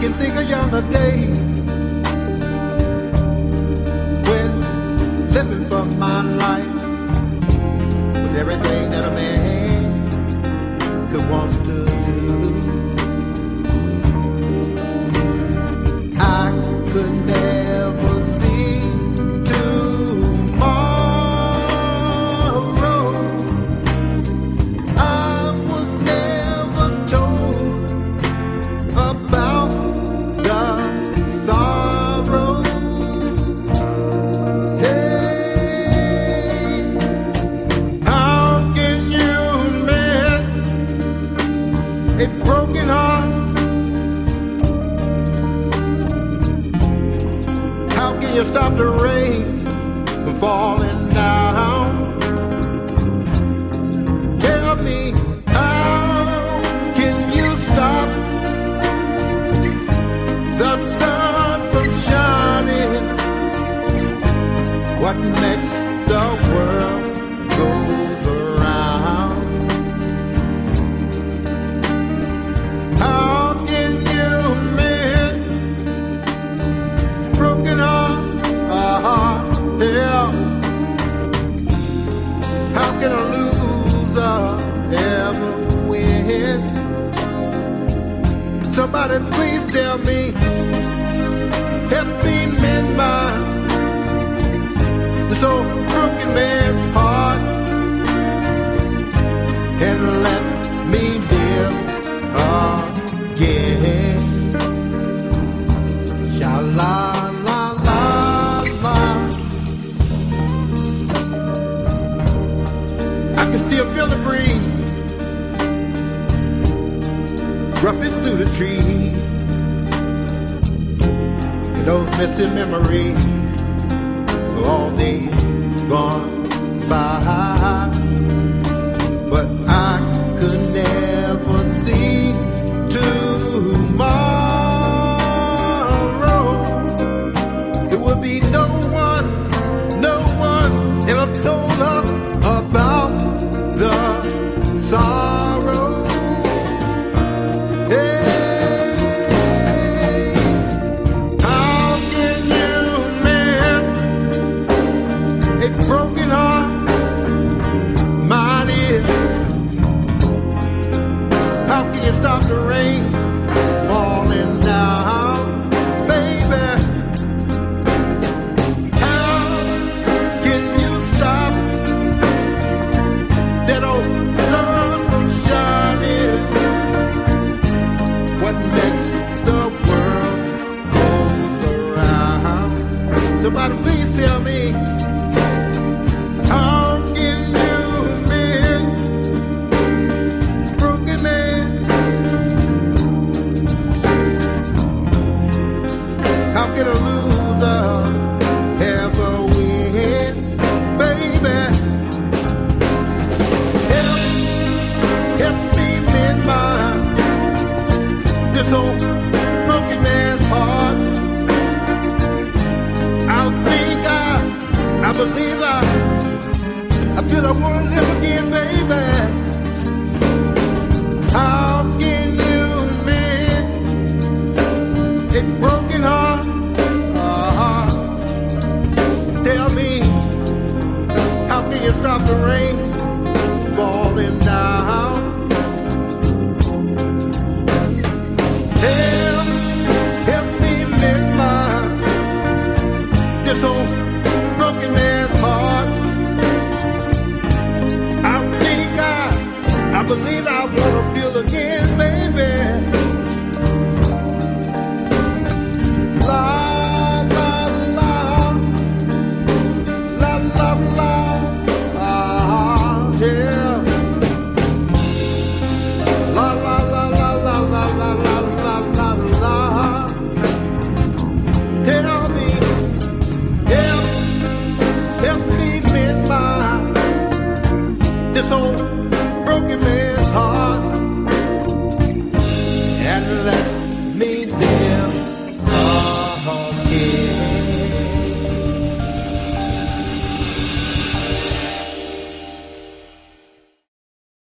I can think of younger days. you stop the rain from falling down? Tell me, how can you stop the sun from shining? What makes the world? Somebody please tell me, help me mend my this old crooked man. Roughing through the trees. And those missing memories of all days gone by. But I could never see tomorrow. There would be no one, no one, ever told her. Nobody falling down. Help, help me mend my this old broken man's heart. I think I, I believe I will.